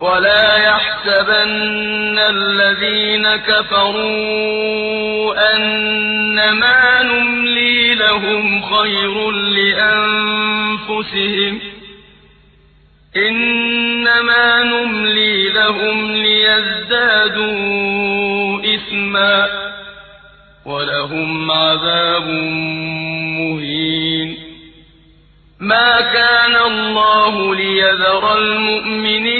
ولا يحسبن الذين كفروا أنما نملي لهم خير لأنفسهم إنما نملي لهم ليزدادوا إثما ولهم عذاب مهين. ما كان الله ليذر المؤمنين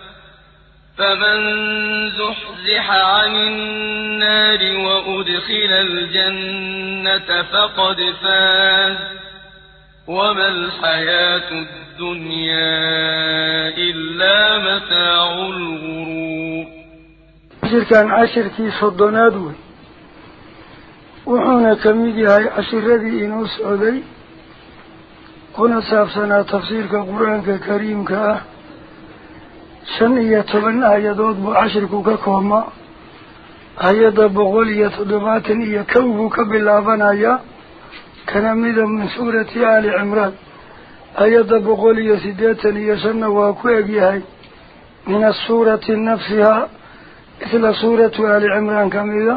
فمن زحزح عن النار وأدخل الجنة فقد فاز وما الحياة الدنيا إلا متاع الغرور. عشر كان عشر كي صدناد وحونا كميدي هاي عشر ذي إنوس عدي. كنا سافسنا تفسير كقرآن كريم كأه kow buu ka bilaabanayaa kana mida min suurati aali cimraan hay-adda boqol iyo siddeetan iyo shanna waa ku egyahay min asuurati nafsihaa isla suuratu aali cimraan ka mida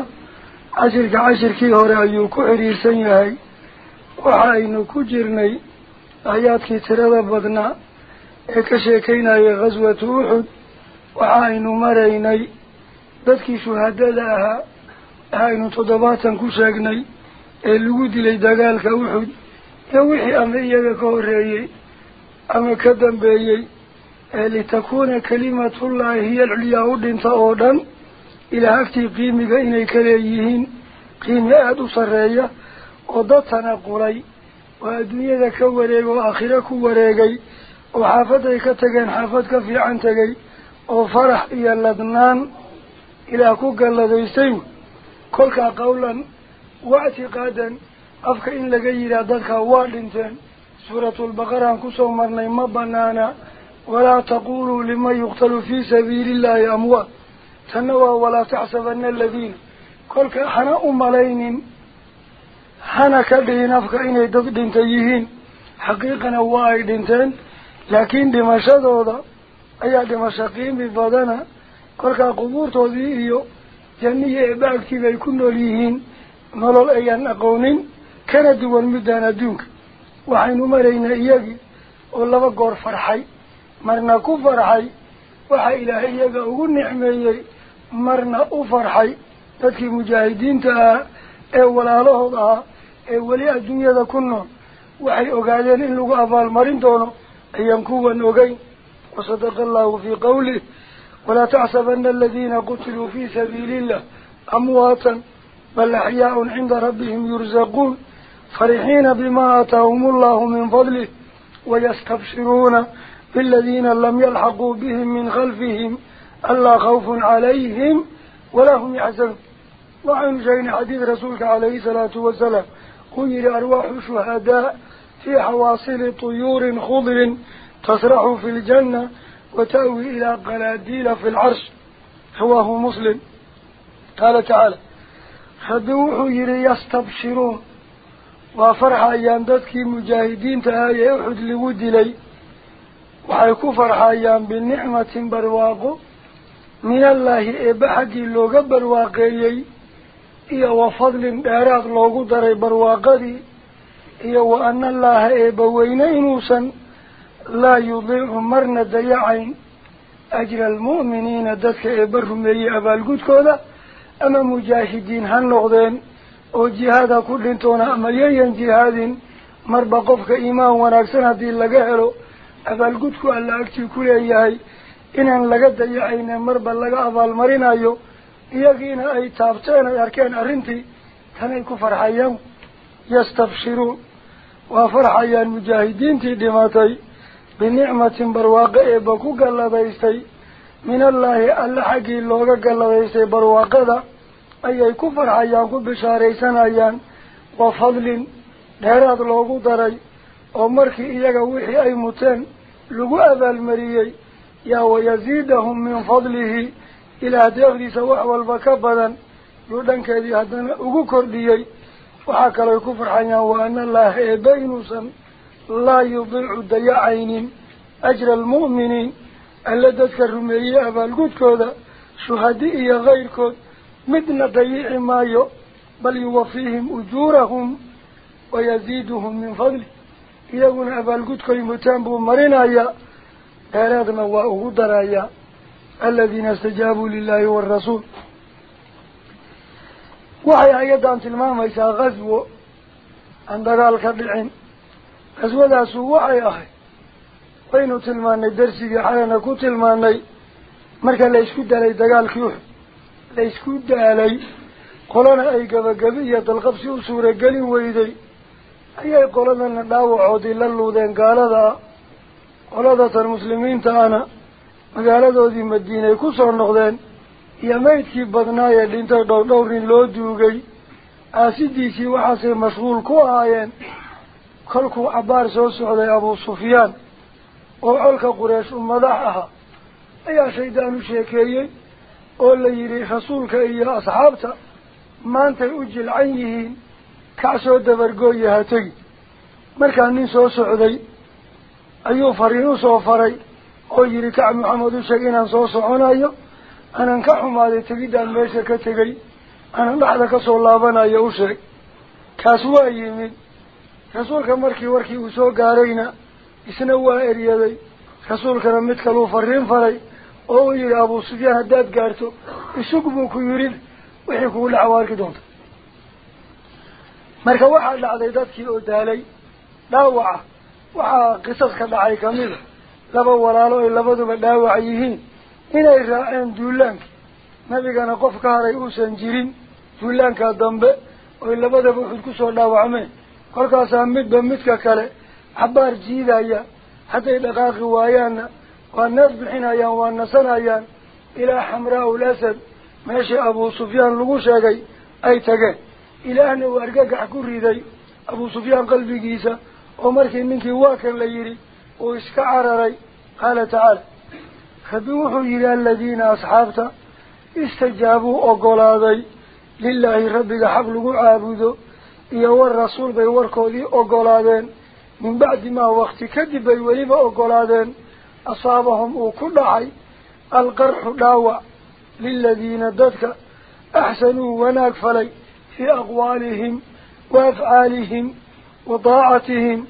cashirka cashirkii hore ayuu ku xidhiirsan yahay waxa aynu ku jirnay aayaadkii tirada badnaa ee lagu dilay dagaalka uxud iyo wixii ama iyaga ka horreeyey ama ka dambeeyey ee litakuuna kalimatullaahi hiya alculyaa u dhinta oo dhan ilaah agtii qiimiga inay ka leeyihiin qiimi aada u sarreeya oo dad tanaqulay oo adduunyada ka wareega oo aakhiro ku wareegay ladnaan ilaah ku galladaystay kolkaa qawlan waictiqaadan afka in laga yidhaah dadkaa waa dhinteen suuratulbaqaraan kusoo marnay ma banaana walaa taquluu liman yuqtalu fii sabiili illaahi amwaat tanna waa walaa taxsabana aladiina kolka hana u malaynin hana ka dhihin afka inay dad dhinta yihiin xaqiiqana waa ay dhinteen badana kolkaa qubuurtoodii iyo jannihi eeba agtiiba ay ku nool yihiin nolol ayaan aqoonin kana duwan middaan adduunka waxaynu maraynaa iyagii oo laba goor farxay marna ku farxay waxaa ilaahay iyaga ugu nicmeeyey marna u farxay dadkii mujaahidiinta ahaa ee walaalahood ahaa ee weli adduunyada ku nool waxay ogaadeen in lagu abaalmarin doono أيام كوا نوغين وصدق الله في قوله ولا تحسبن الذين قتلوا في سبيل الله أمواتا بل أحياء عند ربهم يرزقون فرحين بما آتاهم الله من فضله ويستبشرون بالذين لم يلحقوا بهم من خلفهم ألا خوف عليهم ولا هم يحزنون. وعن شيء حديث رسولك عليه الصلاة والسلام قيل أرواح شهداء في حواصل طيور خضر تسرح في الجنة وتأوي إلى قناديل في العرش. رواه مسلم. قال تعالى خدوح يري يستبشرون. وفرح أيام ذاتك مجاهدين تهاية أحد لود لي وحيكو فرح أيام بالنعمة برواقو. من الله إبحدي اللوغة برواقيي. إيا وفضل دارات لوغو داري برواقدي iyo wa ana allaaha eebbaweyne inuusan laa yudiicu marna dayacayn ajra almu'miniina dadka eebba rumeeyey abaalgudkooda ama mujaahidiin ha noqdeen oo jihaada ku dhintoona ama yayan jihaadin marba qofka iimaan wanaagsan haddii laga helo abaalgudku alla agtii ku leeyahay inaan laga dayacayna marba laga abaalmarinayo iyagiina ay taabteen ay arkeen arrintii tanay ku farxayaan mujaahidiintii dhimatay binicmatin barwaaqo eeba ku galladaystay min allaahi alle xaggii looga galladaystay barwaaqada ayay ku farxayaan ku bishaaraysanayaan wa fadlin dheeraad loogu daray oo markii iyaga wixii ay muteen lagu abaalmariyey yaa wayaziidahum min fadlihi ilaah deeqdiisa wax walba ka badan yuu dhankeedii haddana ugu kordhiyey وحكال الكفر حيان وأن الله بينسا لا يضيع دي عين أجر المؤمنين الذي ذكر مريعة بالقدكو شهدئي غيركو مدن دي عمايو بل يوفيهم أجورهم ويزيدهم من فضله يقول أبا القدكو يمتنبو مرنا أرادنا وأهدرا الذين استجابوا لله والرسول waxay hay-addan tilmaamaysaa khaswo aan dagaal ka dhicin khaswadaasu waxay ahayd waynu tilmaanay darsigii xalana ku tilmaanay marka la isku dalay dagaalkii uxud la isku daalay qolana ay gabagabi iyo dalqabsi u suurageli weyday ayay qoladana dhaawacoodii la luudeen gaalada ah qoladatan muslimiinta ana magaaladoodii madiinay ku soo noqdeen duugay aasidiisii waxaasay mashquul ku ahaayeen kolkuu cabbaar soo socday abuu sufyaan oo colka qureesh u madax ahaa ayaa shaydaan u sheekeeyey oo la yidhi rasuulka iyo asxaabta maantay u jilcan yihiin kac soo dabargooya ha tegi markaa nin soo socday ayuu fariin usoo faray oo yidhi kac maxamed u sheeg inaan soo soconayo aanan dhexda kasoo laabanayo u sheeg kaas waa yimid rasuulka markii warkii uu soo gaarayna isna waa eryaday rasuulkana mid kaluu fariin faray oo uu yidhi abuu sufyaan haddaad gaarto isug buu ku yidhi wixii kugu dhaca waa arki doonta marka waxaa dhacday dadkii oo daalay dhaawaca waxaa qisas ka dhacay kamida laba walaalo ay labaduba dhaawac yihiin duulaankii nabigana qof ka haray uusan jirin duulaankaa dambe oy labadaba uxud kusoo dhaawacmeen kolkaasaa midba midka kale xabaar jiidaya hadday dhaqaaqi waayaanna waa neef bixinayaan waa nasanayaan ilaa xamraa ul asad meeshii abuu sufyaan lagu sheegay ay tageen ilaahna uu argagax ku riday abuu sufyaan qalbigiisa oo markii ninkii waa kan la yidhi uu iska cararay qaala tacaala خدوحوا إلى الذين أصحابته استجابوا أقلاضي لله ربك حبله عابده إيهو الرسول بيوركوذي أقلاضين من بعد ما وقت كذب كدب بيوليب أقلاضين أصابهم وكل حي القرح داوى للذين ددك أحسنوا ونأكفلي في أقوالهم وأفعالهم وطاعتهم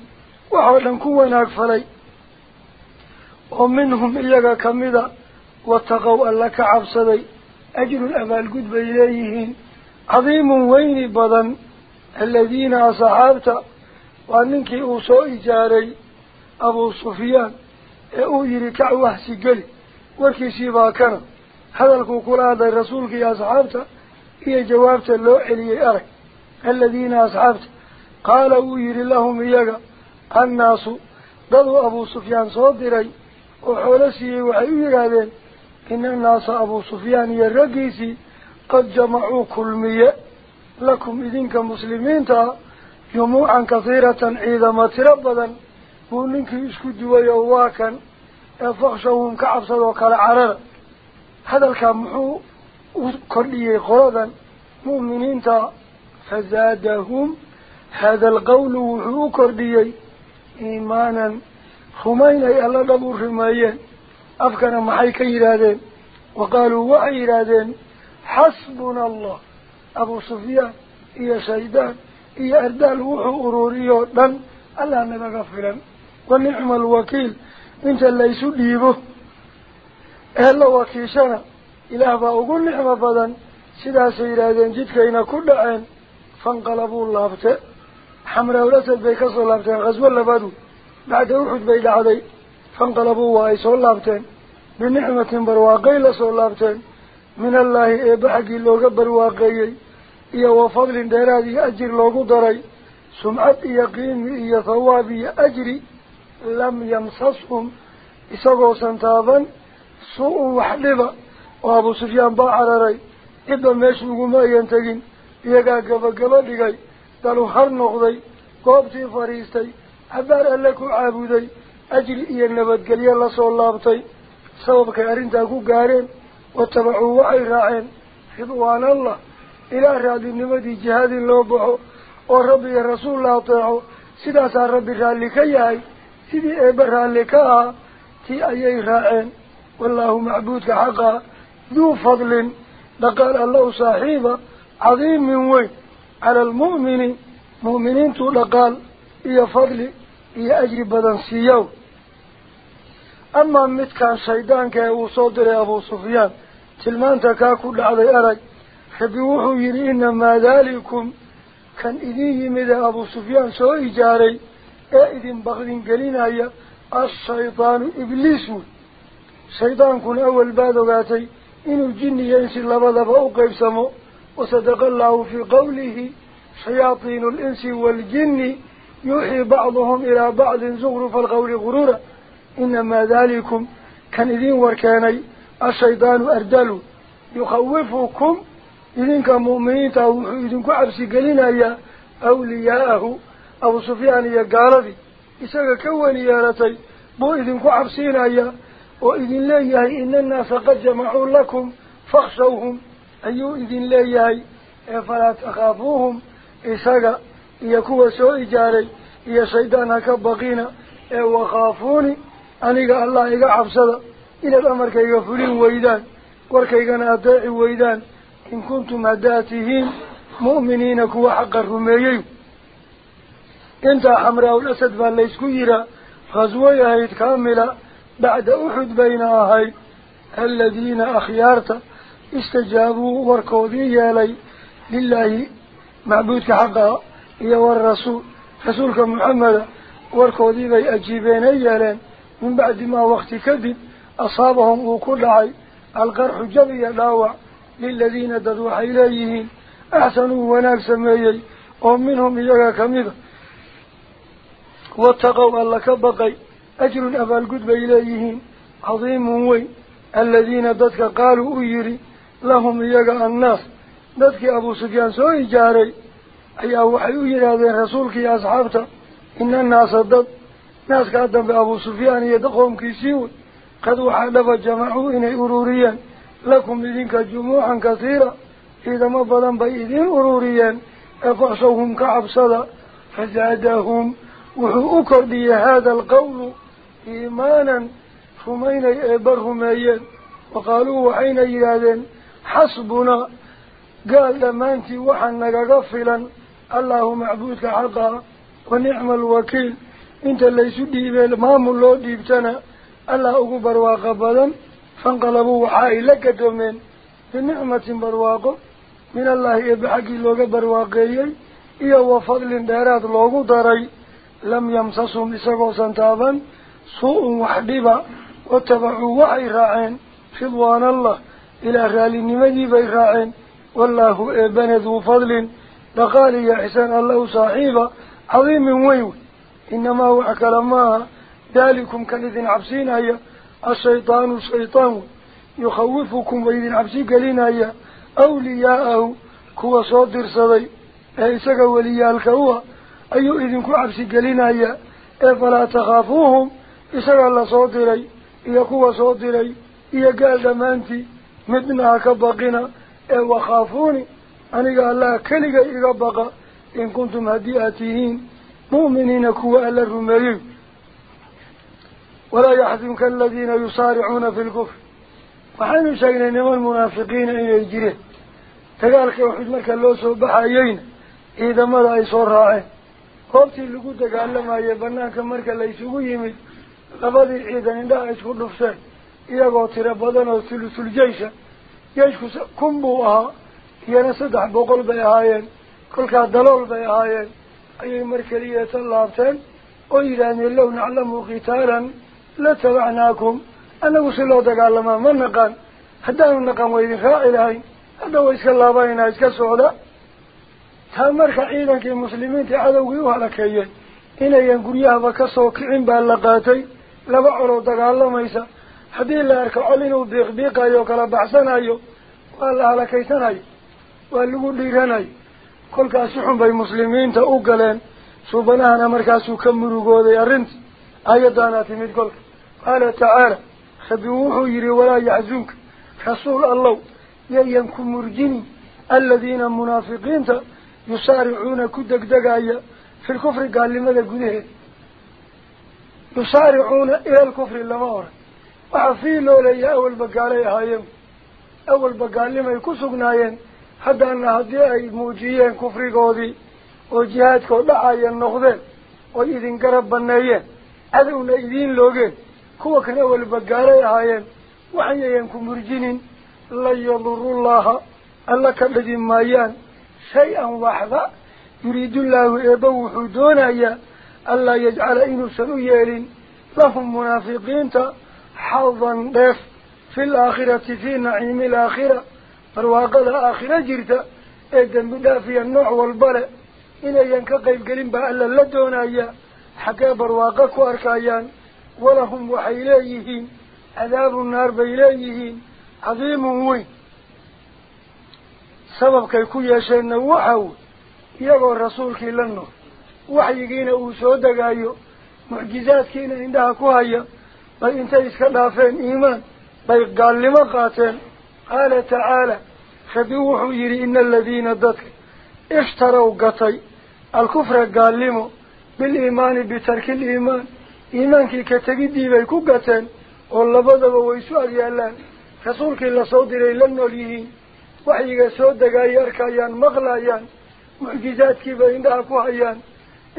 وحولا كوا نأكفلي abaalgud bay leeyihiin cadiimun weyni badan aladiina asxaabta waa ninkii uu soo ijaaray abuu sufyaan ee uu yidhi kac wahsi geli warkiisii baa kana hadalkuu kula hadlay rasuulka iyo asxaabta iyo jawaabta loo celiyey arag aladiina asxaabta qaala wuu yidhi lahum iyaga annaasu daduu abuu sufyaan soo diray وحولسي وحيو يرادين إن الناس أبو صفيان يرقيسي قد جمعوا كل مية لكم إذنك مسلمين يموعا كثيرة إذا ما تربدا بولنك يسكد ويواكا فخشهم كعبصد وكالعرر هذا الكامحو وكلية قرادا مؤمنين تا فزادهم هذا القول وحو كرديي إيمانا خمين أي الله دبور في المايين أفكنا محيك إيرادين وقالوا وعي إيرادين حسبنا الله أبو صفيا إيا سيدان إيا أردال وحو أروريو دن الله أنه غفرا ونعم الوكيل إنت اللي سديبه أهلا وكيشنا إله بأقول نعم فضا سيدا سيرادين جدك إنا كل عين فانقلبوا الله حمراء ولا تبقى كسر الله غزوة لبادو bacda uxud bay dhacday fanqalabuu waa ay soo laabteen binicmatin barwaaqay la soo laabteen min allaahi eebba xaggii looga barwaaqeeyey iyo wa fadlin dheeraad iyo ajir loogu daray sumcad iyo qiimi iyo thawaab iyo ajri lam yamsashum isagoosan taaban su-un wax dhiba oo abuu sufyaan baa cararay cidba meesha حبار لكم عابودي أجل إيا النبات قليا الله صلى الله عبتي سببك أرين تاكو قارين واتبعوا وعي راعين خضوان الله. إلى راد النبات جهاد اللوبعو وربي رسول الله طيعو سداسا ربي رالك أيهاي سدي إبر رالك أها تي أيهي راعين والله معبودك حقا ذو فضل. لقال الله صاحبة عظيم من وين؟ على المؤمنين. مؤمنين تقول لقال إيا فضلي إيا أجر بدن سيو أما متكا شيدان كي وصدر أبو صفيان تلمان تكاكو لعضي أرك فبيوحو يرئينا ما ذلكم كان إذيه مدى أبو صفيان سوء جاري إذن بغدين قلين أي الشيطان إبليس شيطان كن أول بعد وقاتي إنو الجن ينسي لبدا بأوقف سمو وصدق الله في قوله شياطين الإنس والجن يوحي بعضهم إلى بعض زغر فالغول غرورا. إنما ذلكم كان إذن وركاني الشيطان أردل. يخوفكم. إذنك مؤمنين إذنك عبسي قلنا يا أولياءه. أبو صفيان يا قاربي. إذنك كوني يا رتي. بو إذنك عبسينا يا. وإذن الله إن الناس قد جمعوا لكم فاخشوهم. أيو إذن الله فلا تخافوهم. إذنك shaydaan ha ka baqina ee wakhaafuuni aniga allah iga cabsada inaad amarkayga fulin weydaan warkaygana adeeci weydaan in kuntum haddaad tihiin mu'miniina kuwa xaqa rumeeyey intaa xamraa-ul asad baa laysku yiraa khaswoy ahayd kaamila bacda uxud bayna ahayd aladiina akhyaarta istajaabuu warkoodii yeelay lilaahi macbuudka xaqaa يا والرسول رسولك محمد والكوذيب أجيبين أيالين من بعد ما وقت كذب أصابهم وكل عي القرح جبي لاوع للذين دروح إليهم أحسنوا وناك سميي ومنهم إياك كمذ واتقوا ألك بقي أجر أبا القدب إليهم عظيم وي الذين دتك قالوا أجري لهم إياك الناس دتك أبو سفيان سوي جاري أيها وحيوه يرادين رسولك يا أصحابته إن الناس الضد ناس قادم بأبو سفيان يدقهم كيسيون قد وحلف جماعوهن أروريا لكم لذنك جموعا كثيرة إذا ما بدن بإذن أروريا أفعصوهم كعبصلا فزادهم وحوكر لي هذا القول إيمانا فمين يأبرهم أيان وقالوا وحين يرادين حسبنا قال لما أنت وحن نغفلا الله معبود حقا ونعم الوكيل. انت ليس ديبال ما الله ديبتنا. الله برواق وقبلا فانقلبوا وحاي لك دومين. بنعمة برواق. من الله يبحكي لوغ برواقه إيا وفضل دارات لوغو داري. لم يمسسهم إساقو سنتابا سوء وحبيبا واتبعوا وحي راعين. خضوان الله. إلى غالي نمجي بي والله إبنه ذو فضل. فقال يا حسان الله صاحبة عظيم ويو إنما هو أكل ماها ذلكم كالذين عبسين هيا الشيطان الشيطان يخوفكم وإذن عبسين قالين هيا أولياءه كوا صادر صدي إيساك وليا الكوا أيو إذن كوا عبسين قالين هيا إيه فلا تخافوهم. إيساك الله صادري إيا كوا صادري إيا قال دمانتي. مدنها كباقنا إيه وخافوني. Keligay iga baqa in kuntum haddii aad tihiin mu'miniina kuwa alla rumeeyey walaa yaxzunka aladiina yusaaricuuna fi lkufr waxaynu sheegnay niman munaafiqiina inay jireen dagaalka uxud marka loo soo baxayeyna ciidamada ay soo raaceen goobtii lagu dagaalamayay banaanka marka la isugu yimid labadii ciidan indhaha isku dhufteen iyagoo tiro badan oo thuluthul jeysha jeysku kun buu ahaa bay ahaayeen ayay mar keliya tallaabteen oo yidhaahdeen low naclamu qitaalan la tabacnaakum annagu si loo dagaalamaa ma naqaan haddaanu naqan waa idin raaci lahayn hadda way iska laabaynaa iska socda taa marka ciidankii muslimiinta cadowgii u halakeeyeen inayan guryahaba kasoo kicin baa la qaatay laba coloo dagaalamaysa haddii la arko col inuu biiqbiiqayo o kala baxsanayo waa la halakaysanayo dhiiranayo kolkaasi xun bay muslimiinta u galeen suubanahana markaasuu ka murugooday arrintii aayaddaanaa timid kolka qaala tacaala rabbi wuxuu yidhi walaa yaxzunka rasuul allow yayan ku murjini aladiina munaafiqiinta yusaaricuuna ku degdegaya fi lkufri gaalnimada gudaheeda yusaaricuuna ila alkufri lama oran waxaa fii loo leeyahay awalba gaalay ahaayeen awalba gaalnimay ku sugnaayeen oo jihaadkoo dhacaya noqdeen oy idin garab baneeyeen cadowna idiin loogeen kuwa kan awalba gaalay ahaayeen waxayayan ku murjinin lan yadurullaha alla ka dhigi maayaan shay-an waxba yuriidullaahu eebba wuxuu doonayaa anlaa yajcala inuusan u yeelin lahum munaafiqiinta xadan dheef fi laakhirati fii naciimi alaakhira leh inayan ka qaybgelin baa alla la doonaya xaggee barwaaqo ku arkayaan walahum waxay leeyihiin cadaabu naar bay leeyihiin cadiimun weyn sababkay ku yeesheenna waxa wey iyagoo rasuulkii la nool waxyigiina uu soo degaayo mucjizaadkiina indhaha ku haya bay intay iska dhaafeen iimaan bay gaalnimo qaateen yidhi ina aladiina dadka ishtarow gatay alkufra gaalnimo biliimaani bitarki liimaan iimaankii ka tegidii bay ku gateen oo labadaba way isu agyaalaan rasuulkii lasoo diray la nool yihiin waxyiga soo degaaya arkayaan maqlayaan mucjizaadkiibay indhaha ku hayaan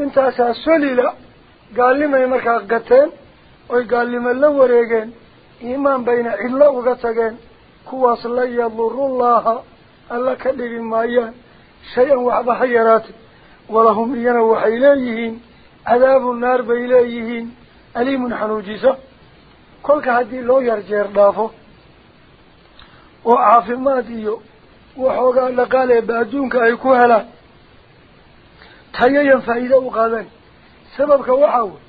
intaasaa solila gaalnimay markaa gateen oy gaalnimo la wareegeen iimaan bayna cidlo uga tageen كواس لا يضر الله ألا كدر ما يان شيئا وعب حيرات ولهم ينوح إليهين عذاب النار بإليهين أليم حنوجيسة كل كهدي لو يرجع دافو وعاف ما ديو وحوغا لقال بأدونك لا تهيئا فإذا وقالا سبب وحاول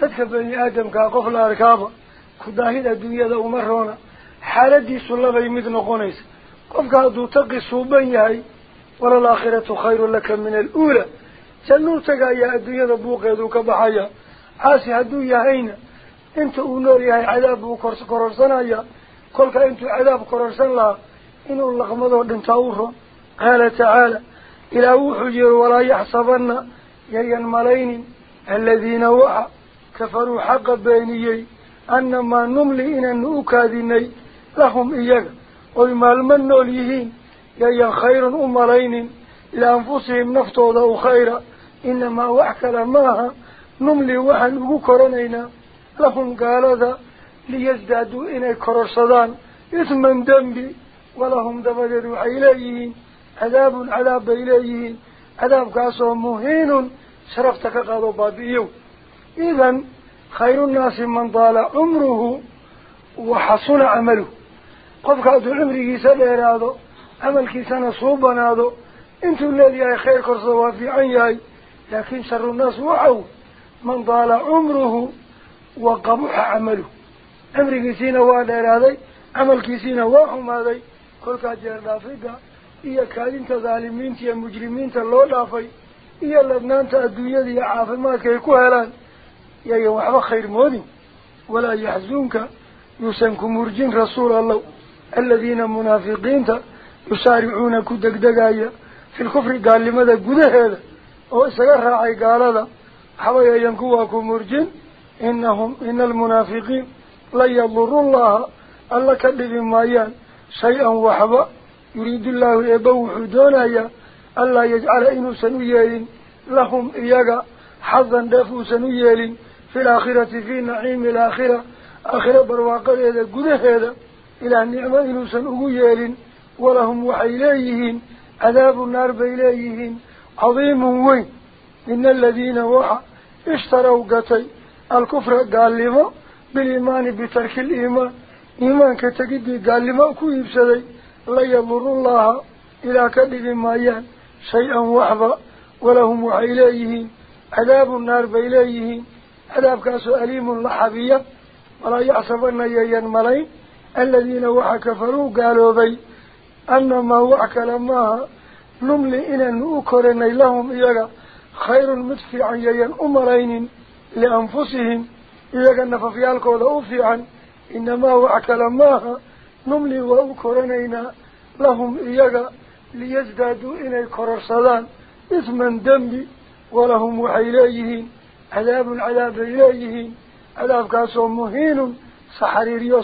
تدخل بني آدم كاقفل أركابا كداهيد الدنيا ذا أمرونا qofka hadduu taqi suuban yahay walalaakhiratu khayru laka min aluula jannuu tagaayaa adduunyada buuqeeduu ka baxaya caasi hadduu yahayna inta uu nool yahay cadaab buu kororsanaya kolka intuu cadaab kororsan lahaa inuu laqmadoo dhintaa u ron qaala tacaala ilaah wuxuu yihi walaa yaxsabanna yayan malaynin aladiina waxa kafaruu xaqa beeniyey annamaa numli inaanu u kaadinay لهم إياك. قل ما المن أليهين يا خير أمرين. لأنفسهم نفطوا له خيرا إنما وحكرا معها نملي وحن وكرنين لهم قال ذا ليزدادوا إني كررصدان. إثما دنبي. ولهم دفجروا إليهين عذاب العذاب إليهين. عذاب كاسو مهين. شرفتك قادوا بابيو. إذن خير الناس من طال عمره وحصل عمله. قفك أدو عمره سلير هذا أمل كيسان صوبان هذا انتو الذي خير كرصوا في عيهي لكن شر الناس وعو من ضال عمره وقبح عمله أمر كيسين وعدير هذا أمل كيسين وعهم هذا قفك أجير دافئك إيه انت تظالمين تيه مجرمين تلو دافئ إيه لبنان تأدو يدي عافي ما كيكو هلان يا وحبا خير مودي ولا يحزنك يسنكم مرجين رسول الله ku degdegaya fi lkufri gaalnimada gudaheeda oo isaga raacay gaalada waxba yayan kuwaa ku murjin inahum ina almunaafiqiin lan yaduru llaha alla ka dhibi maayaan shay-an waxba yuriidu llaahu eebba wuxuu doonayaa anlaa yajcala inuusan u yeelin lahum iyaga xadan dheef uusan u yeelin fi laakhirati fii naciimi alaakhira aakhira barwaaqadeeda gudaheeda إلى النعمة إنسان أغيال ولهم وحيليهن عذاب النار بيليهن عظيم وين. إن الذين وحى اشتروا قتي الكفر قال لما بالإيمان بترك الإيمان. إيمان كتقد قال لما كوي بسدي يضر الله إلى كذب ما مايان شيئا وحظا ولهم وحيليهن عذاب النار بيليهن عذاب كاسو أليم لحبية. ولا يعصب أن يين ملايين yayan malayn aladiina waxa kafaruu gaaloobay annamaa wax kale maaha numli inaanu u korinay lahum iyaga khayrun mid fiican yayan u malaynin lianfusihim iyaga nafafyaalkooda u fiican inamaa wax kale maaha numli waa u koranaynaa lahum iyaga liyasdaaduu inay kororsadaan isman dembi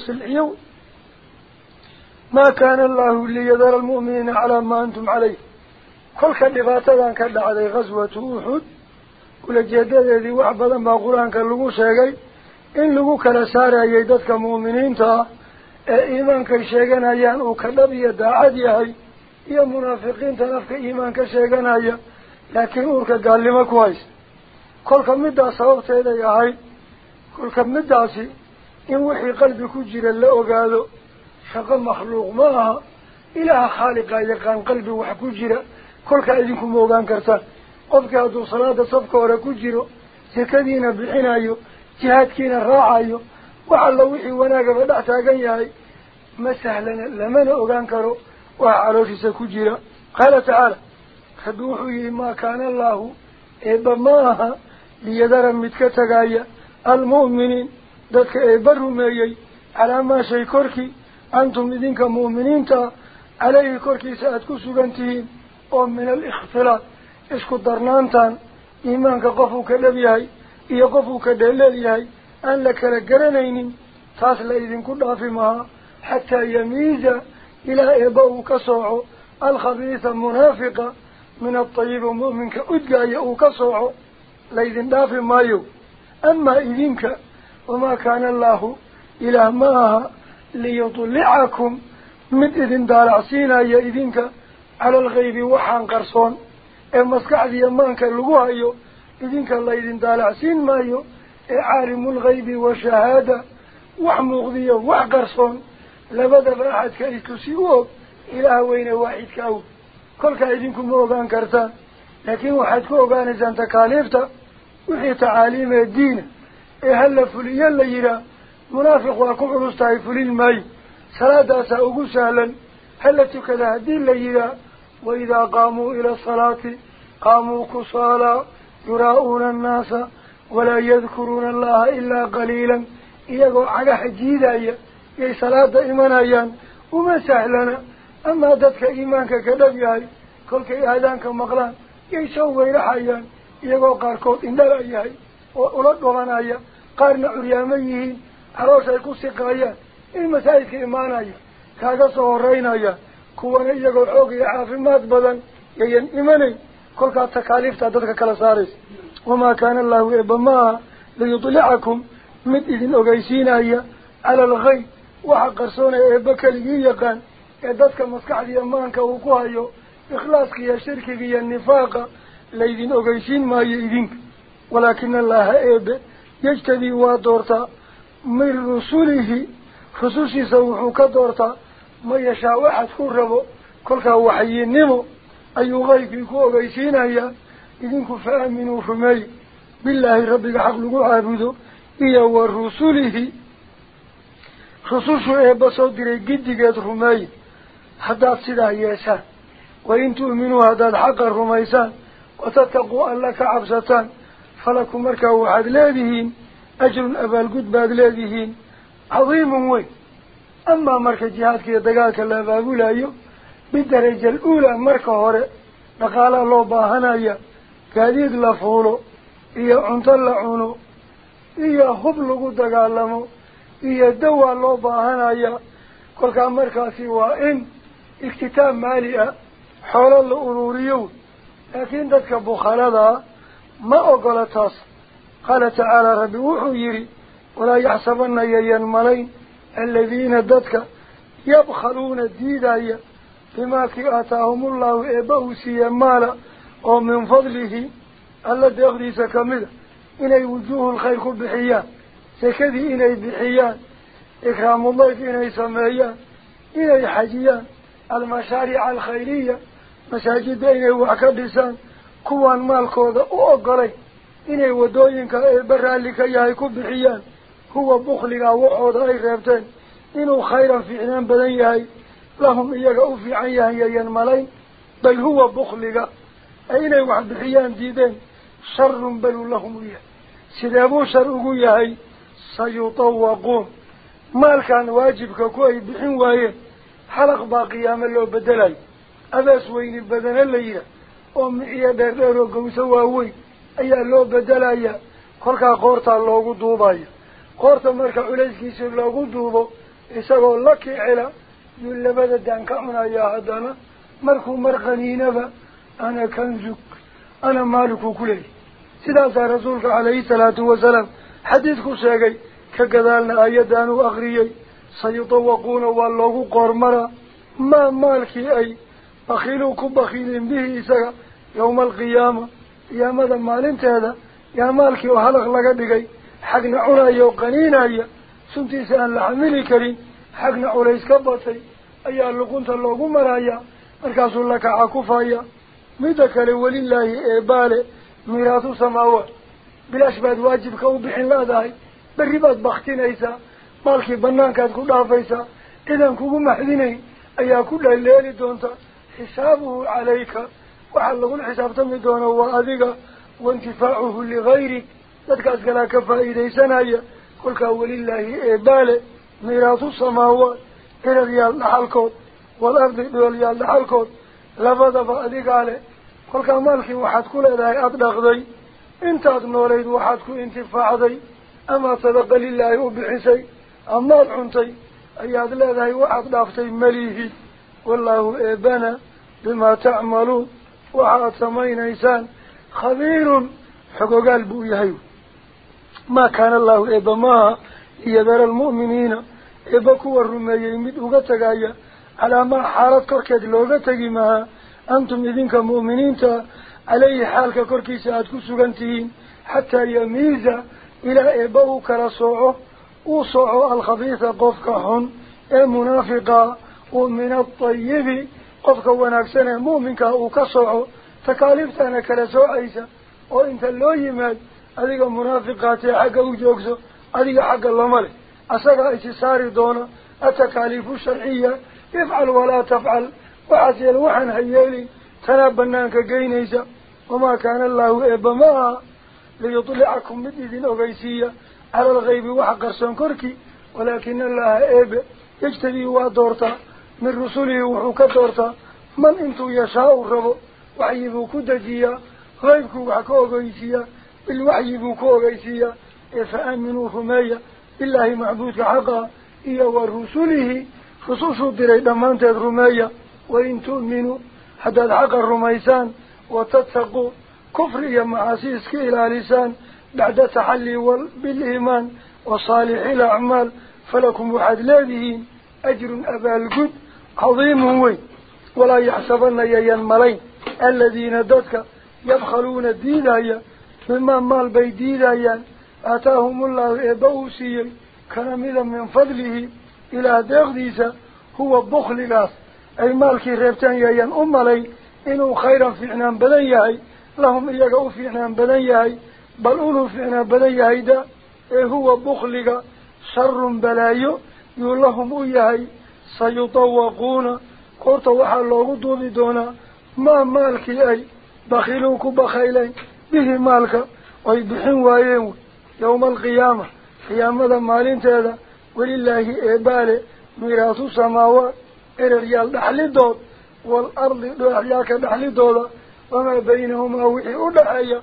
walahum cadaabun cadaab bay leeyihiin cadaabkaasoo muhiinun saxariiriyo silciyo maa kaana allahu liyadara almu'miniina calaa maa antum caleyh kolka dhibaatadan ka dhacday khaswatu uxud ulajeedadeedii wax badan baa qur-aanka lagu sheegay in lagu kala saarayay dadka mu'miniinta ah ee iimaankay sheeganayaan uu ka dhab iyo daacad yahay iyo munaafiqiintan afka iimaanka sheeganaya laakiin uurka gaalnimo ku haysa kolka kartaan qofkii hadduu salaada safka hore ku jiro sekadiina bixinayo jihaadkiina raacayo wax alla wixii wanaagaba dhex taagan yahay ma sahlana lamana ogaan karo waxa calooshiisa ku jira qaala tacaala rabbi wuxuu yihi maa kaana allaahu eebba ma aha liyadara mid ka tagaaya almu'miniin dadka eebba rumeeyey calaa maa shay korkii أنتم إذنك مؤمنين عليه كركي سأتكو سوغنتين أو من الإخفرات إسكو درنانتان إيمانك قفوك لبيهاي إيا قفوك دلاليهاي أن لك لقرنين تاسل إذنك دافمها حتى يميز إلى إباوك صوع الخبيث المنافق من الطيب المؤمنك أدقى يأوك صوع لإذن دافم مايو أما إذنك وما كان الله إلى ماها mid idin daalacsiinaya idinka cala alghaybi waxaan qarsoon ee maskaxdiiyo maanka lagu hayo idinka laydin daalacsiin maayo ee caalimulghaybi washahaada wax muuqdiyo wax qarsoon labadaba axadka istusi u og ilaah weyne waaxidka aw kolkaa idinku ma ogaan kartaan laakiin waxaad ku ogaanaysaan takaaliifta wixii tacaaliimee diina ee hala fuliyo la yihaa منافق وأكون رستاي فلين ماي صلاة سأقول سهلا هل تكذا هدي الليلة وإذا قاموا إلى الصلاة قاموا كصالا يراؤون الناس ولا يذكرون الله إلا قليلا إيقوا على حجيدا إي صلاة إيمانيا وما سهلنا أما ذاتك إيمانك كذبيا كلك إهدانك مغلان يسوى رحيا إيقوا قاركوت إندرأيا وأولاد وغنايا قارن عريامي siqaayaan in masaajidka imaanaya kaaga soo horeynaya kuwana iyagoo xoog iyo caafimaad badan yayan imanayn kolkaa takaaliiftaa dadka kala saaraysa wamaa kaana allahu eeba maaha liyudlicakum mid idin ogeysiinaya cala alghayb waxa qarsoonaya eeba keligii yaqaan ee dadka maskaxdiiyo maanka uu ku hayo ikhlaaska iyo shirkiga iyo nifaaqa laydin ogeysiin maayo idinka walaakina allaha eebe yajtadii waa doortaa min rusulihi rusushiisa wuxuu ka doortaa ma yashaa waxaad ku rabo kolkaa waxyinimo ayuu qaybkii ku ogeysiinayaa idinku fa aaminuu rumeey bilaahi rabbiga xaq lagu caabudo iyo wa rusulihi rusushu eebba soo diray giddigeed rumeey haddaad sidaa yeeshaan wain tu'minuu haddaad xaqa rumaysaan watattaquu alla cadiimun weyn amaa marka jihaadka iyo dagaalka la abaabulayo bidaraja aluulaa marka hore dhaqaalaa loo baahanaya gaadiid la fuulo iyo cunto la cuno iyo hub lagu dagaalamo iyo dawaa loo baahanaya kolkaa markaasi waa in iktitaab maali ah xoolo la ururiyo laakiin dadka bukhaladaa ma ogola taas قال تعالى ربي وحيري ولا يحسبن ييان ملين الذين ددك يبخلون الديداية بما آتاهم الله إباه إباوسي مالا ومن فضله الذي أغريس كمدا إلي وجوه الخير بحيان سكذي إلي بحيان إكرام الله فيني سمايان إلي حجيان المشاريع الخيرية مساجدين وعكبسان كوان مالكوذا وأقريه bukligaa waxooda ay reebteen inuu khayran fiicnaan badan yahay lahum iyaga u fiican yahay yayan malayn bal huwa bukliga ay inay wax bixiyaan diideen sharun baluu lahum u yahay sidee buu shar ugu yahay sayutawaquun maalkan waajibka ku ay bixin waayeen xalaq baa qiyaamo loo bedelayo abees weyni badana la yidhaah oo miciyo dheer dheer oo gawso waaweyn kolkaa qoortaa loogu duubaya qoorta marka culayskiisa loogu duubo isagoo la kicila yuu labada daan ka cunayaa haddana markuu mar qaniinaba ana kanzug ana maalikuu ku leeyahy sidaasaa rasuulka calayhi salaatu wasalaam xadiidku sheegay ka gadaalna aayaddan uu akriyey sayutawaquuna waa loogu qoormaraa maa maalkii ay bakiiluu ku bakiilin bihi isaga yawma alqiyaama qiyaamada maalinteeda yaa maalkii oo halaq laga dhigay xagna cunaya oo qaniinaya suntiisa aan la xamili karin xagna culays ka batay ayaa luqunta loogu marayaa markaasuu la kaca kufaya midda kale welilaahi eebaale miiraatu samaawaat bilaash baad waajibka u bixin leedahay berri baad baktinaysaa maalkii banaankaad ku dhaafaysaa cidan kugu maxdinayn ayaa ku dhaleeli doonta xisaabuhu calayka وحلقون حساب تمدون وآذيك وانتفاعه لغيرك تتكاس قلاك فائدي سنايا قلك أول لله إبالي ميراث السماوات إلى ديال لحالكوت والأرض دول ديال لحالكوت لفظ فأذيك علي قلك مالك وحدكو لذي أطلق ذي انت أتنوليد وحدكو انتفاع ذي أما صدق لله بحسي أما الحنتي أياد لذي وحد دافتي مليه والله إبانا بما تعملون kaana allahu eeba maaha liyadara almu'miniina eeba kuwa rumeeyey mid uga tegaya calaa maa xaalad korkeed looga tegi mahaa antum idinka mu'miniinta caleyhi xaalka korkiisa aada ku sugan tihiin xataa yamiiza ilaa eeba uu kala sooco uu sooco alkhabiisa qofka xun ee munaafiqa uu min altayibi قفك وناكسنه مؤمنك وكسوعه تكاليفتنا كلا سوء عيسى وإنت اللو يمال أذيك منافقاتي حق وجوكسه أذيك حق اللمالي أسقى إيسي ساري دونا التكاليف الشرعية افعل ولا تفعل وعسي الوحن هيالي تنبنانك قينيسا وما كان الله إبا ما ليطلعكم من إذن أغيسية على الغيب وحق السنكركي ولكن الله إبا يجتبي ودورته من رسوله وحوكا دورتا من انتو يشاء الربو وحي بوكو غير غيبكو بحكو غيسيا بالوحي بوكو غيسيا فآمنوا ثمية بالله معبود حقا إيا ورسوله خصوصوا ديري دمانتا الرمية وإن تؤمنوا حتى العقا الرميسان وتتقوا كفريا معاسيسك إلى لسان بعد تحلي بالإيمان وصالح الأعمال فلكم وحد لابهين أجر أبا الجد. عظيم هو ولا يحسبن يا الملاي الذين دتك يبخلون الدين هيا بما مال بيدين هيا أتاهم الله إبوسي كاملا من فضله إلى دغديسة هو بخل الناس أي مالك يا يين أملي إنه خيرا في عنام بنيهي لهم إيقوا في عنام بنيهي بل أولو في عنام بنيهي هو بخلق شر بلايو. يقول لهم إيهي sayutawaquuna qoorta waxaa loogu duubi doonaa maa maalkii ay bakhiluun ku bakhayleen bihi maalka oy bixin waayeen wey yawma alqiyaama qiyaamada maalinteeda welilaahi eebaale miiraasu samaawaat eraryaal dhaxlidood waalardi dhooxyaalka dhaxlidooda wamaa baynahumaa wixii u dhaxeeya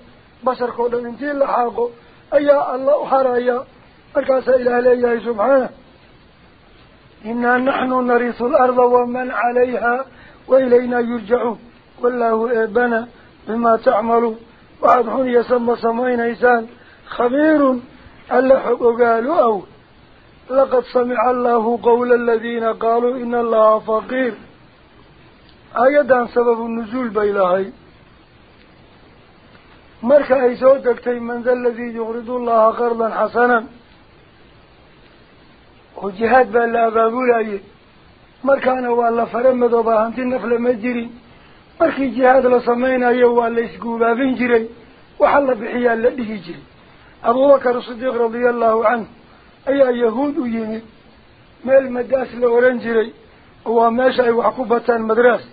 basharkao dhan intii la xaaqo ayaa alla haraya markaasaa ilaah leeyahay subxaanah إنا نحن نرث الأرض ومن عليها وإلينا يرجعون. والله إبنا بما تعملوا وعدهم يسمى سمعين إيسان خبير ألا قالوا أو. لقد سمع الله قول الذين قالوا إن الله فقير. أيضا سبب النزول بإلهي مركا إيسودك تيمن ذا الذي يغرد الله قرضا حسنا. Ma jirin markii jihaad la samaynayo waa la isguubaabin jiray waxa la bixiyaa la dhihi jiray abubakar sidiiq radia allahu canhu ayaa yahuud u yimid meel madaas la oran jiray waa meesha ay wax ku bataan madraas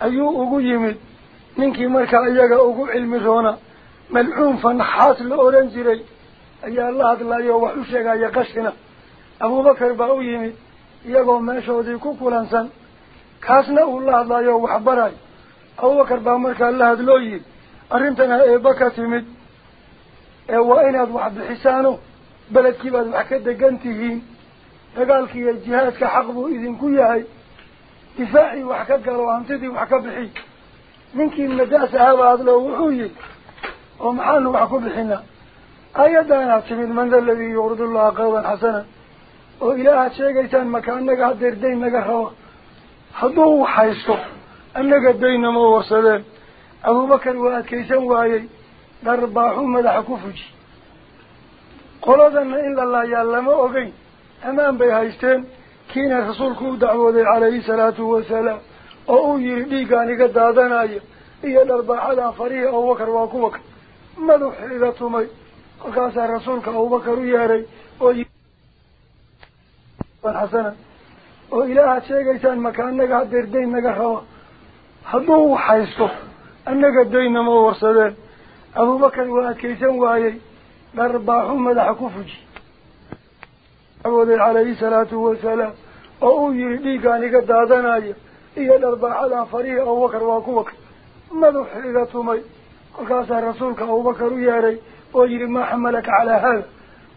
ayuu ugu yimid ninkii markaa iyaga ugu cilmi roona malcuun fanaxaas la oran jiray ayaa la hadlayo wax u sheegaya qashina meeshoodii ku kulansan kaasna uu la hadlayo wax barayo abubakar baa markaa la hadloo yidhi arrintana eeba ka timid ee waa inaad wax bixisaano beledkii baad wax ka degan tihiin dagaalki iyo jihaadka xaq buu idinku yahay difaacii wax ka galo hantidii wax ka bixi ninkii madaas ahaba hadlo wuxuu yihi oo maxaanu wax ku bixinaa aayaddaanaad timid man da aladii yuqridu llaha qardan xasana oo ilaahaad sheegaysaan maka annaga hadeer dayn naga raba hadduu haysto annaga daynama warsadeen abubakar waa adkaysan waayey dharbaaxu madaxa ku fuji qoladana in la laayaa lama ogeyn amaan bay haysteen kiina rasuulku u dacwooday calayhi salaatu wasalaam oo uu yihi dhiiggaan iga daadanaya iyo dharbaaxadan farihii abubakar waa kuwa ka madaxu iga tumay kolkaasaa rasuulka abubakar u yeeray oo والحسنة وإله الشيء قيسان مكاننا قادر دين نقرأ حدوه حيثه أنك الدين ما ورسلين. أبو بكر وآت كيسان وآيي. لربا حمد حكوفج أبو ذي عليه الصلاة والسلام. أو يريدي كاني قد دادان آيي. إيه لربا على فريه أو بكر وآكو بكر. ماذو حرقاتهمي وقاس رسولك أبو بكر وياري ويري ما حملك على هذا.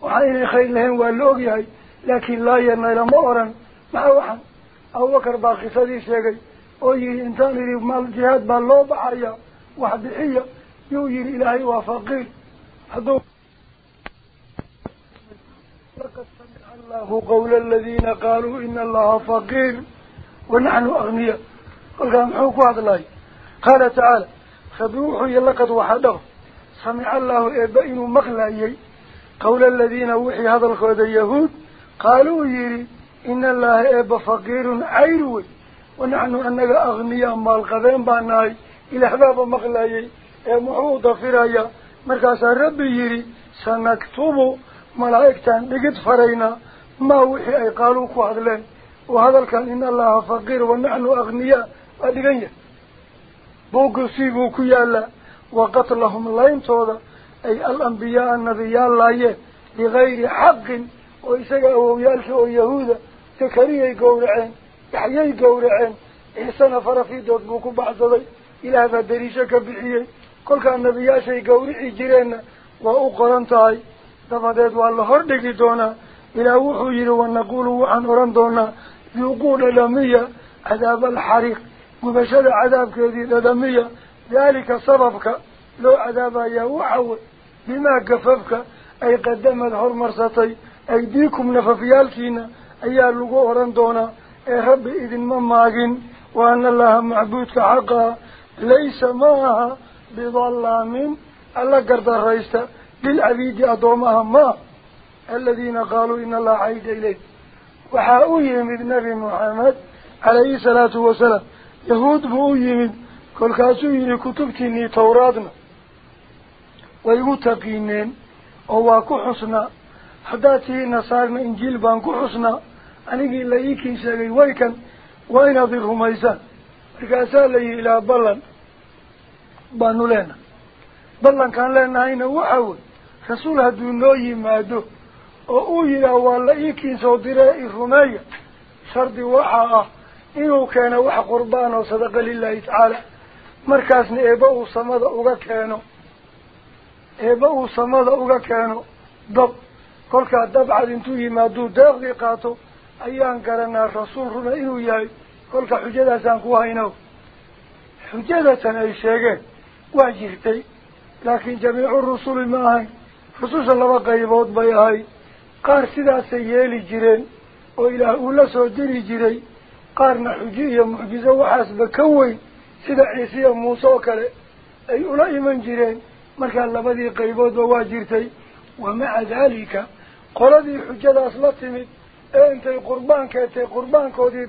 وعين خير لهم واللوغي هاي لكن لا ينال مورا مع واحد. أو وكر باقي صدي شيئا أو ينتان إلي مال جهاد باللوب عيا واحد حيا يوجي إلهي وفقير. حدو لقد سمع الله قول الذين قالوا إن الله فقير ونحن أغنياء. قال قام حوك واحد الله. قال تعالى خدوح يلقد وحده. سمع الله إبئن مغلا قول الذين وحي هذا الخوذ اليهود. Faqiirun cayr wey wanaxnu anaga agniya maalqabeen baa nahay ilaahbaaba maqlayay ee muxuu dafirayaa markaasaa rabbi yidhi sanaktubu malaa'igtaan dhigid faraynaa maa wixii ay qaaluu ku hadleen oo hadalkan in allaha faqiir wanaxnu agniyaa waa dhigan yahay buugusii buu ku yaalaa wa qatlahum layntooda ay alambiyaaa nabiyaal laayeen bigayri xaqin ويسقى ويالك ويهودا سكريا يقورعين يحيي يقورعين إحسان فرفيدو تبوكو بعضضي إلى هذا دريشة كبحيي كل كان نبياشا يقورعي جيرين وأقرانتاي دفادات واللهر دكتونا إلى وحو وحجر ونقول وحن ورندونا يقول لمية عذاب الحريق وبشد عذاب كذير لمية ذلك صببك لو عذاب يوحو بما قففك أي قدم الهر أيديكم نففيالكين أي اللغو رندونا أي ربي إذن مماغين وأن الله معبودك حقا ليس ماها بظلامين ألا قرد الرئيس للعبيد أدومها ما الذين قالوا إن الله عيد إليه. وحاؤوا يمد نبي محمد عليه الصلاة والسلام يهود بو يمد كل كاسو يلي كتبتيني تورادنا. ويوتقينين أو واكو حسنا. Waa inaad i rumaysaan markaasaa la yihi ilaa ballan baanu leenahay ballankaan leenahayna waxa wey rasuul hadduu noo yimaado oo uu yidhaah waa la iikiin soo diree i rumeeya shardi waxaa ah inuu keeno wax qurbaan oo sadaqa lilahi tacaala markaasna eeba uu samada uga keeno eeba uu samada uga keeno dab kolkaa dabcad intuu yimaaduu deeqdii qaato ayaan garanaa rasuul runa inuu yahay kolka xujadaasaan ku hayno xujadatan ay sheegeen waa jirtay laakiin jamiicu rusuli ma ahayn rususha laba qaybood bay ahayd qaar sidaasay yeeli jireen oo ilaah uu la soo diri jiray qaarna xujo iyo mucjizo waxaasba ka weyn sida ciise iyo muuse oo kale ay ula iman jireen markaa labadii qayboodba waa jirtay wa maca daalika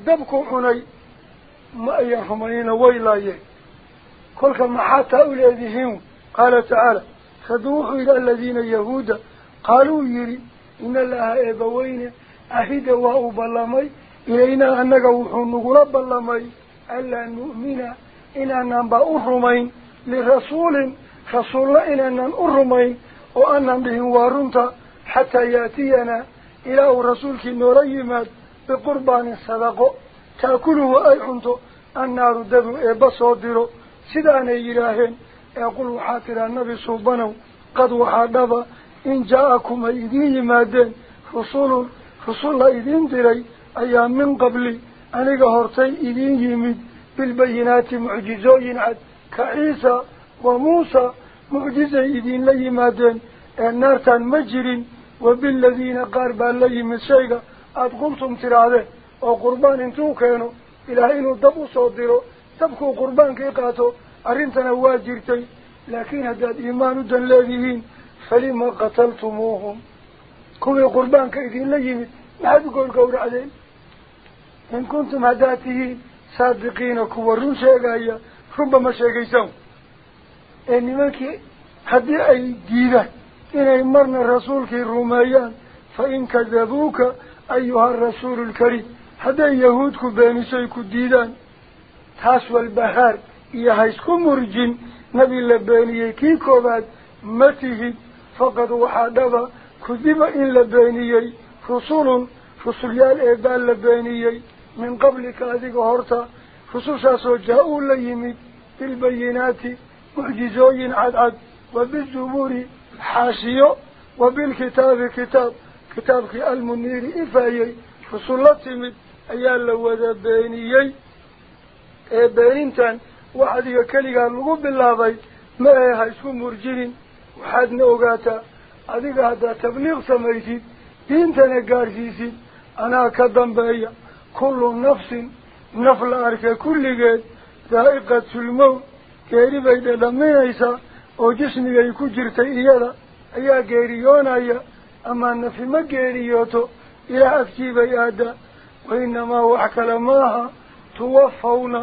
dabku cunay ma ayan rumaynina way laayeen kolka maxaa taa u leedihiin qaala tacaala hadduu wuxuu yidhi aladiina yahuuda qaaluu yidhi ina laha eebaweyne ahida waa uu ballamay ilaynaa annaga wuxuu nagula ballamay anlaa nu'mina inaanan baa u rumayn lirasuulin rasuulna inaanan u rumayn oo aanan dhihin waa runta حتى يأتينا إلى رسول نريمات بقربان صدق تأكله إيه أي حنط النار دبو إبا صدر سيدان إلهين. يقول حاتر النبي صوبانو قد وحادبا إن جاءكم إذين مادين. رسول رسول إذين دري أيام من قبل أني قهرتي إذين يمد بالبينات معجزوين عد. كعيسى وموسى معجزة إذين لي مادين. النار تنمجرين. Oo qurbaan intuu keeno ilaahay inuu dab usoo diro dabkuu qurbaankii qaato arrintana waa jirtay laakiin haddaad iimaan u dan leedihiin falima qataltumuuhum kuwii qurbaanka idinla yimid maxaad u gowrgowracdeen in kuntum haddaad tihiin saadiqiina kuwa run sheegaya runba ma sheegaysaan ee nimankii haddii ay diidaan إن مرنا رسولك الروميان. فإن كذبوك أيها الرسول الكريم. حدا يهودك بانسيك الديدان. تاس والبهار إيهايسك مرجين. نبي لبانيه كيكو بعد متيه. فقد وحادبا كذب إن لبانيه فصول فصليال إيبان لبانيه من قبل كاذيك هرطا فصوصا سجاؤوا ليمي بالبينات معجزوين عدعد وبالزبور almuniiri ifaayey rusul la timid ayaa la wada beeniyey ee beenintan wax adiga keligaa lagu bilaabay ma ahe ha isku murjinin waxaadna ogaataa adiga haddaad tabliiq samaysid diintana gaadhsiisid anaa ka dambeeya kullu nafsin naf la arkay kulligeed daa'iqatulmowt geeri bay dhadhaminaysaa oo jismigay ku jirtay iyada ayaa geeriyoonaya amaa nafi ma geeriyooto ilaah agtiibay aadaa wainamaa wax kale maaha tuwafawna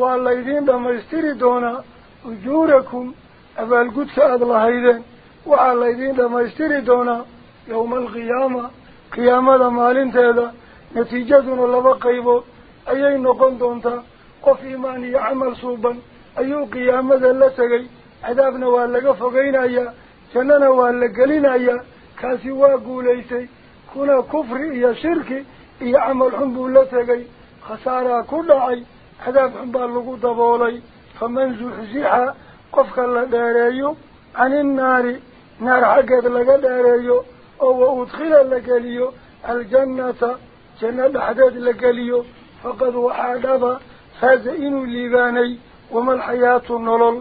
waa laydiin dhammaystiri doonaa ujuurakum abaalgudka aada lahaydeen waxaa laydiin dhammaystiri doonaa yawma alqiyaama qiyaamada maalinteeda natiijaduna laba qaybood ayay noqon doontaa qof iimaan iyo camal suuban ayuu qiyaamada la tegay gelinayaa kaasi waa guulaystay kuna kufri iyo shirki iyo camal xun buu la tegay khasaaraa ku dhacay cadaab xun baa lagu daboolay faman zuxzixa qofka la dheereeyo cani innaari naar xaggeed laga dheereeyo oo wa udkhila la geliyo aljannata janno dhexdeed la geliyo faqad waxaa dhaba faaza inuu liibaanay wama alxayaatu nolol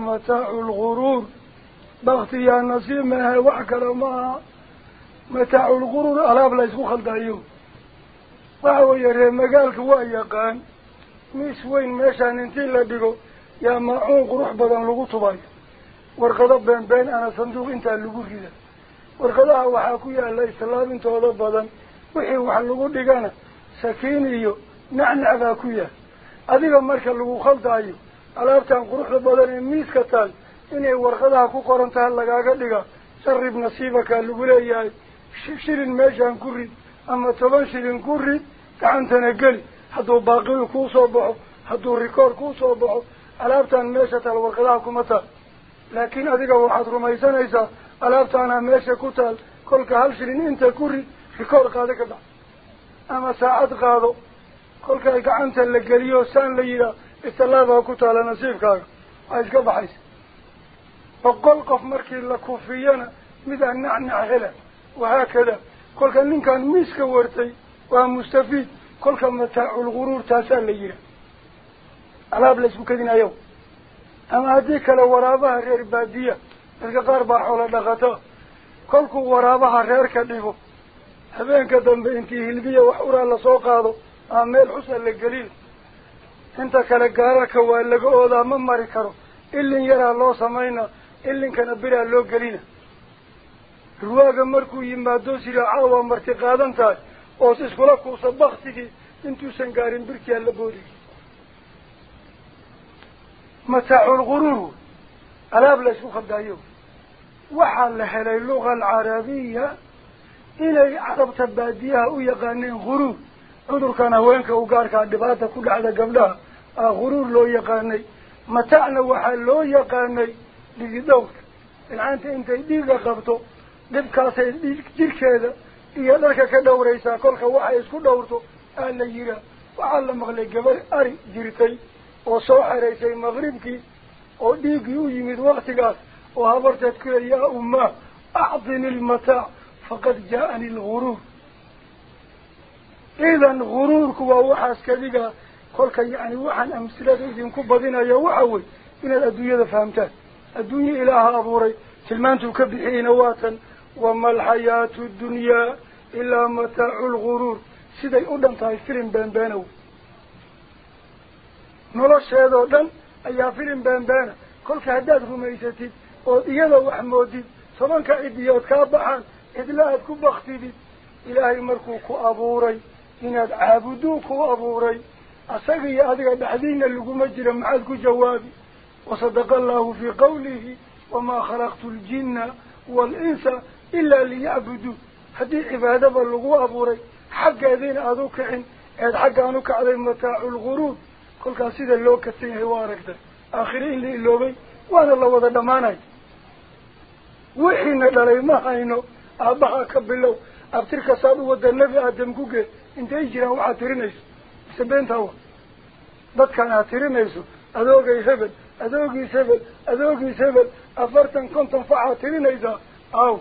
mataacu lguruur baktiyaa nasiib maahe wax kale ma aha mataacu lguruur alaab la ysku khaldayo waxa weeye reer magaalka waa yaqaan miis weyn meeshaan intii la dhigo yaa maacuun qurux badan lagu tubayo warqado been ana sanduuq intaa lagu rida warqadaha waxaa ku yaala islaamintooda badan wixii wax lagu dhigana sakiin iyo nacnac baa ku inay warqadaha ku qoran taha lagaaga dhiga jarib nasiibaka lagu leeyahay shilin meeshaan ku rid ama toban shilin ku rid gacantana geli hadduu baaqiyu kuu soo baxo hadduu rikoor kuu soo baxo alaabtaan meesha taal warqadaha kuma taal laakiin adiga waxaad rumaysanaysaa alaabtaanaa meesha ku taal kolka hal shilin inta ku rid rikoor qaado ka bax ama saacad qaado gacanta la geliyo saan la yidhaah istallaabaa ku taala nasiibkaaga waa iska baxaysa boqol qof markii la kufiyana midaa nacnac hela wahaakada kolka ninkan miiska wartay waa mustafiid kolka mataaculguruur taasaa la yidhaah alaab la isku kedinayo ama haddii kale waraabaha reer baadiya dadka qaar baa xoolo dhaqata kolkuu waraabaha reerka dhibo habeenka dambe intii hilbiya wax uraa lasoo qaado oodaa ma mari karo ilin yaraa loo samayna ilinkana biraa loo gelina ruwaaga markuu yimaado siraaca waa marti qaadan tahay oos iskula kuusa baktigii intuusan gaarin birkiaa la boodigi mataaculquruur alaab la isku khaldaayo waxaa la helay luga alcarabiya inay carabta baadiyaha u yaqaaneen ghuruur عذر كان هوينك وقارك عدباته كل على قبلها غرور لو يقاني متعنا وحال لو يقاني لذي دوك الآن انت يديك قبطو لذكا سيديك جيرك هذا يدرك كدور إيسا كلك وحي يسكو دورتو أهلا جيرا وعلم غلي قبل أري جيرتي وصوح ريسي مغربكي وديك يوجي من وقتك وهبرتك يا أمه أعطني المتاع فقد جاءني الغرور إذا غرورك ووحاس كذلك قولك يعني وحن أمثلة إذن كبضين أيها وحوي إن الأدوية ذا فهمته الدنيا إله أبوري سلمان كبحي نواتا وما الحياة الدنيا إلا متاع الغرور. سيدا يؤدن طاي فيلم بين بينه. نلاش هذا أدن. أي فيلم بين بينه. كل كهداد رميستي وإيضا وحمودي سبان كإديوت كابحان. إدلاهات كبختي إلهي مركوك أبوري. Jira maxaad ku jawaabi wasadaqa allahu fii qawlihi wamaa khalaqtu ljinna waalinsa ilaa liyacbuduu haddii cibaadaba lagu abuuray xaggeediina aada u kicin eed xaggaan u kacday mataacu lguruur kolkaas sida loo kasan yahay waa aragtay aakhire in la iloobay waana la wada dhammaanay wixiina dhalay ma hayno aabbaha ka bilow abtirka saad u wada nebi aadam ku gee انت ايجرا وعا ترينيس سبين تاوا بدكان ها ترينيسو ادوغي هبل ادوغي سبل ادوغي سبل افرتن كنتم فعا ترينيسا أو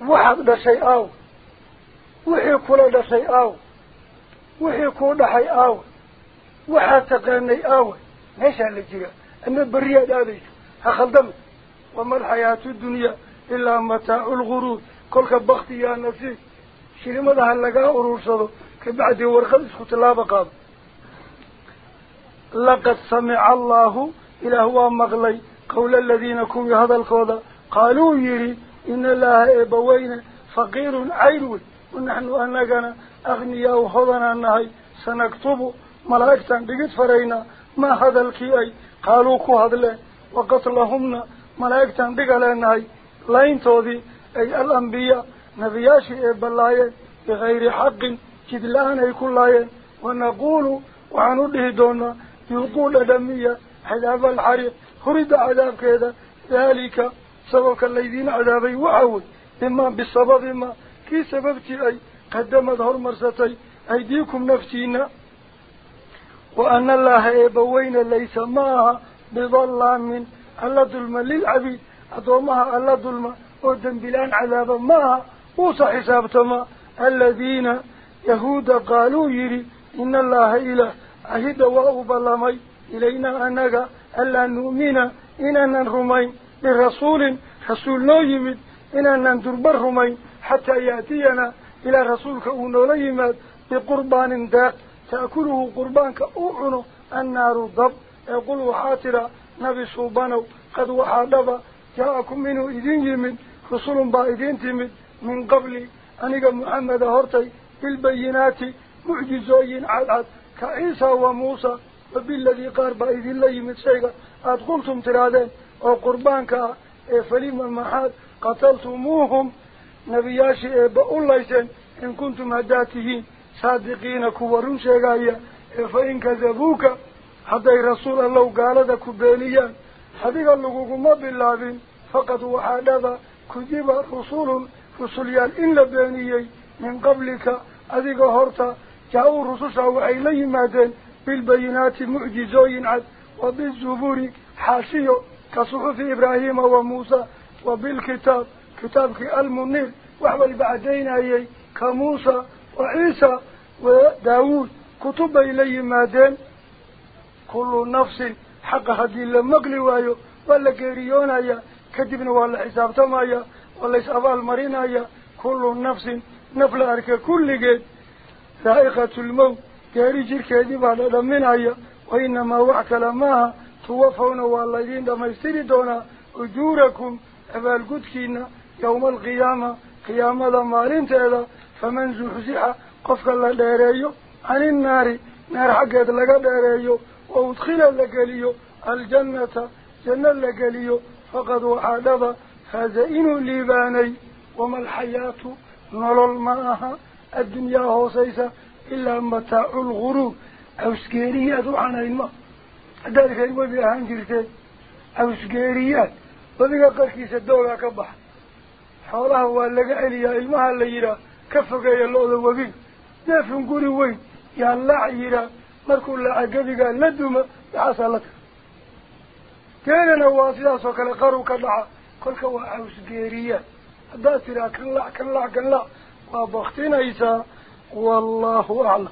وحق دا شيء أو وحي كولا دا شيء أو وحي كولا دا حي أو وحا تقاني أو ماشا اللي جيرا أنا بريا دا دي هخلدم وما الحياة الدنيا إلا متاع الغرور كلك بغتي يا نسيس shilimadaha lagaa urursado kabacdi warqad isku tallaaba qaado laqad samica allahu ilaah waa maqlay qawla aladiina kuwii hadalkooda qaaluu yidhi ina allaha eebbaweyne faqiirun cayr wey wanaxnu anagana akhniyaa hodanaan nahay sanaktubu malaa'igtaan dhigid faraynaa maa hadalkii ay qaaluu ku hadleen waqatlahumna malaa'igtaan dhiga leenahay layntoodii ay alambiyaa نبياش نبياشي إبالله بغير حق كدلان يكون الله ونقول وعن الله دون يقول دمية حذاب الحريق. خرد عذاب كذا. ذلك سبق الذين عذابي وعود. إما بسبب ما كي سببتي أي قدمت هرمرستي أيديكم نفسينا. وأن الله إبوين ليس ماها من ألا ظلم للعبيد. أدومها ألا ظلم. ودن بلان عذابا ماها موسى حسابتما الذين يهود قالوا يري إن الله إله أهد وأغب اللامي إلينا أنك ألا نؤمن إننا نرمي لرسول حسول نويمد إننا ندربر رمي حتى يأتينا إلى رسولك يمد بقربان داق تأكله قربانك أوعنه النار الضب يقول حاطرة نبي صوبانه قد وحادبه جاءكم منه إذن يمد رسول بائدين تمد من قبل. أن أنك محمد هرتي بالبينات معجزين عدد كعيسى وموسى وبالذي قارب إذ الله يمتسيق أدخلتم ترادين. أو قربانك فليم المحاد قتلتموهم. نبياشي بأول ليسين إن كنتم هداته صادقين كورون شيغاية فإن كذبوك. حتى رسول الله قال ذا كبانيا حضي قال لكم ما بالله فقط وحادة كذب رسول رسول يال إن لبنيي من قبلك أذيك قهرت جاءوا الرسول سعوا إليه مادين بالبينات معجزوين عد وبالزبور حاسيو كصحف إبراهيم وموسى وبالكتاب كتابك المنير وحول بعدين أيي كموسى وعيسى وداود كتب إليه مادين كل نفس حق هذه لمقلوايو ولا كريونايا كتبنا ولا حسابتمايا وليس سأفعل مرينا يا كل نفس نفل أرك كل جد ثائقة الموت كارج الكذي بعد دمنا يا وإنما وعك لما توفون والله جين دم يستردونا أجوركم. أفعل قد كنا يوم القيامة قيامة ما رنت إلى فمن زحزح قفك الله داريو عن النار نار حقات لك داريو وأدخل لك ليو الجنة جنة لك ليو. فقد وحادث ma aha addunyaa hoosaysa ilaa mataacu lguruur cawsgeeriyaad waxaan hayn ma haddaad reer webi ahaan jirteen cawsgeeriyaad webiga qarkiisa doogaa ka baxa xoolaha waa laga celiyaa ilmaha la yidhaah ka fogeeya lo-da webiga neefun guri weyn yaa laac yidhaah markuu laaca gebigaa la duma maxaasaa la taga geenana waa sidaas oo kale qaru ka dhaca كلك وحوس قيرية. هذا ترى كلا كلا كلا وابختين إيسا والله أعلم.